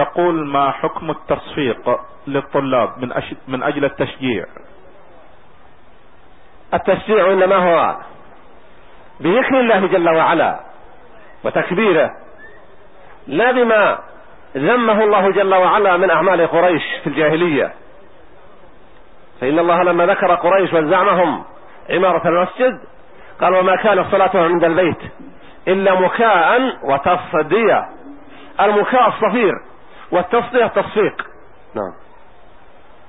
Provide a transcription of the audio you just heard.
يقول ما حكم التصفيق للطلاب من, أش... من أجل التشجيع؟ التشجيع إنما هو بذكر الله جل وعلا وتكبيره لا بما ذمه الله جل وعلا من أعمال قريش في الجاهلية. فإن الله لما ذكر قريش وزعمهم عمارة المسجد قال وما كان صلاتهم عند البيت إلا مكاء وتصدية. المكاء الصفير. والتصديه التصفيق نعم.